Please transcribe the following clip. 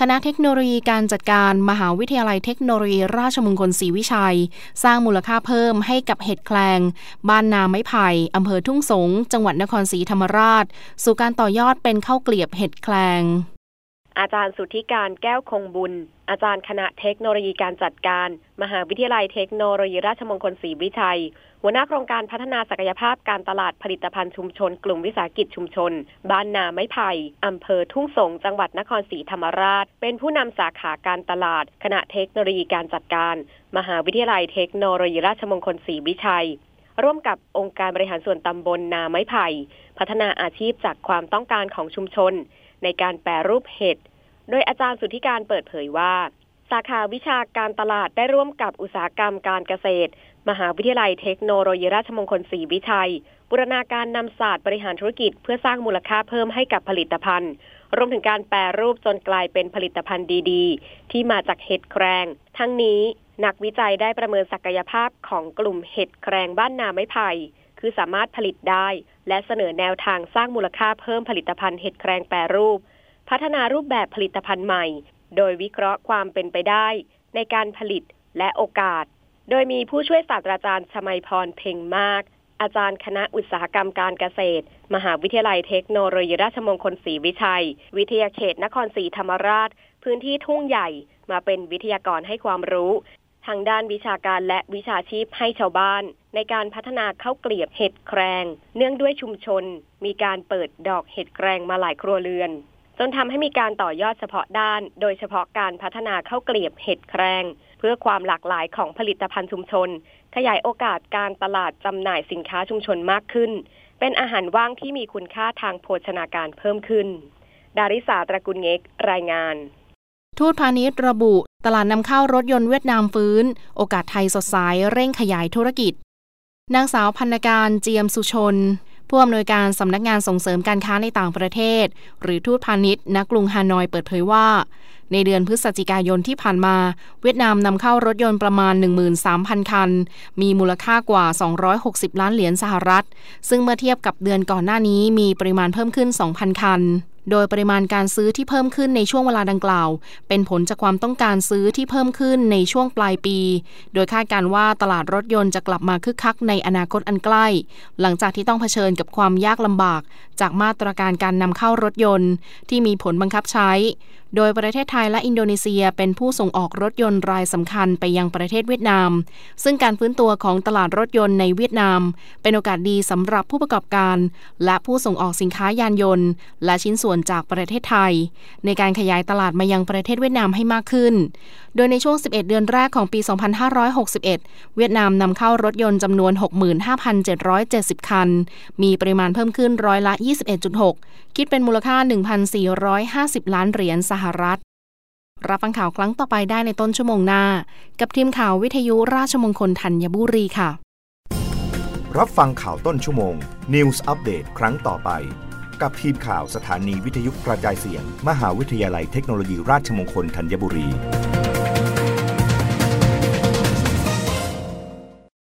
คณะเทคโนโลยีการจัดการมหาวิทยาลัยเทคโนโลยีราชมงคลศรีวิชัย สร้างมูลค่าเพิ่มให้กับเห็ดแคลง บ้านนาไม้ไผ่อำเภอทุ่งสง จังหวัดนครศรีธรรมราช สู่การต่อยอดเป็นข้าวเกลียบเห็ดแคลง อาจารย์สุทธิการแก้วคงบุญ อาจารย์คณะเทคโนโลยีการจัดการ มหาวิทยาลัยเทคโนโลยีราชมงคลศรีวิชัย หัวหน้าโครงการพัฒนาศักยภาพการตลาดผลิตภัณฑ์ชุมชน กลุ่มวิสาหกิจชุมชน บ้านนาไม้ไผ่อำเภอทุ่งสงจังหวัดนครศรีธรรมราช เป็นผู้นำสาขาการตลาด คณะเทคโนโลยีการจัดการ มหาวิทยาลัยเทคโนโลยีราชมงคลศรีวิชัยร่วมกับองค์การบริหารส่วนตำบลนาไม้ไผ่ พัฒนาอาชีพจากความต้องการของชุมชน ในการแปรรูปเห็ด โดยอาจารย์สุทธิการเปิดเผยว่า สาขาวิชาการตลาดได้ร่วมกับอุตสาหกรรมการเกษตร มหาวิทยาลัยเทคโนโลยีราชมงคลศรีวิชัย บูรณาการนำศาสตร์บริหารธุรกิจ เพื่อสร้างมูลค่าเพิ่มให้กับผลิตภัณฑ์ รวมถึงการแปรรูปจนกลายเป็นผลิตภัณฑ์ดีๆ ที่มาจากเห็ดแครง ทั้งนี้นักวิจัยได้ประเมินศักยภาพของกลุ่มเห็ดแครงบ้านนาไม้ไผ่คือสามารถผลิตได้ และเสนอแนวทางสร้างมูลค่าเพิ่มผลิตภัณฑ์เห็ดแครงแปรรูป พัฒนารูปแบบผลิตภัณฑ์ใหม่ โดยวิเคราะห์ความเป็นไปได้ ในการผลิตและโอกาส โดยมีผู้ช่วยศาสตราจารย์ชมัยพรเพ่งมาก อาจารย์คณะอุตสาหกรรมการเกษตร มหาวิทยาลัยเทคโนโลยีราชมงคลศรีวิชัย วิทยาเขตนครศรีธรรมราช พื้นที่ทุ่งใหญ่มาเป็นวิทยากรให้ความรู้ ทางด้านวิชาการและวิชาชีพให้ชาวบ้าน ในการพัฒนาข้าวเกลียบเห็ดแครงเนื่องด้วยชุมชน มีการเปิดดอกเห็ดแครงมาหลายครัวเรือนจนทำให้มีการต่อยอดเฉพาะด้าน โดยเฉพาะการพัฒนาข้าวเกลียบเห็ดแครง เพื่อความหลากหลายของผลิตภัณฑ์ชุมชน ขยายโอกาสการตลาดจำหน่ายสินค้าชุมชนมากขึ้น เป็นอาหารว่างที่มีคุณค่าทางโภชนาการเพิ่มขึ้น ดาริสาตระกุลเงกรายงาน ทูตพาณิชย์ระบุ ตลาดนำเข้ารถยนต์เวียดนามฟื้น โอกาสไทยสดใสเร่งขยายธุรกิจ นางสาวพันการเจียมสุชน ผู้อำนวยการสำนักงานส่งเสริมการค้าในต่างประเทศ หรือทูตพาณิชย์ณกรุงฮานอยเปิดเผยว่า ในเดือนพฤศจิกายนที่ผ่านมา เวียดนามนำเข้ารถยนต์ประมาณ 13,000 คัน มีมูลค่ากว่า 260 ล้านเหรียญสหรัฐ ซึ่งเมื่อเทียบกับเดือนก่อนหน้านี้มีปริมาณเพิ่มขึ้น 2,000 คัน โดยปริมาณการซื้อที่เพิ่มขึ้นในช่วงเวลาดังกล่าว เป็นผลจากความต้องการซื้อที่เพิ่มขึ้นในช่วงปลายปี โดยคาดการว่าตลาดรถยนต์จะกลับมาคึกคักในอนาคตอันใกล้ หลังจากที่ต้องเผชิญกับความยากลำบาก จากมาตรการการนำเข้ารถยนต์ ที่มีผลบังคับใช้ โดยประเทศไทยและอินโดนีเซียเป็นผู้ส่งออกรถยนต์รายสำคัญไปยังประเทศเวียดนาม ซึ่งการฟื้นตัวของตลาดรถยนต์ในเวียดนาม เป็นโอกาสดีสำหรับผู้ประกอบการ และผู้ส่งออกสินค้ายานยนต์ และชิ้นส่วนจากประเทศไทย ในการขยายตลาดมายังประเทศเวียดนามให้มากขึ้น โดยในช่วง 11 เดือนแรกของปี 2561 เวียดนามนำเข้ารถยนต์จำนวน 65,770 คัน มีปริมาณเพิ่มขึ้นร้อยละ 21.6 คิดเป็นมูลค่า 1,450 ล้านเหรียญสหรัฐ รับฟังข่าวครั้งต่อไปได้ในต้นชั่วโมงหน้า กับทีมข่าววิทยุราชมงคลธัญบุรีค่ะ รับฟังข่าวต้นชั่วโมง News อัปเดตครั้งต่อไป กับทีมข่าวสถานีวิทยุกระจายเสียง มหาวิทยาลัยเทคโนโลยีราชมงคลธัญบุรี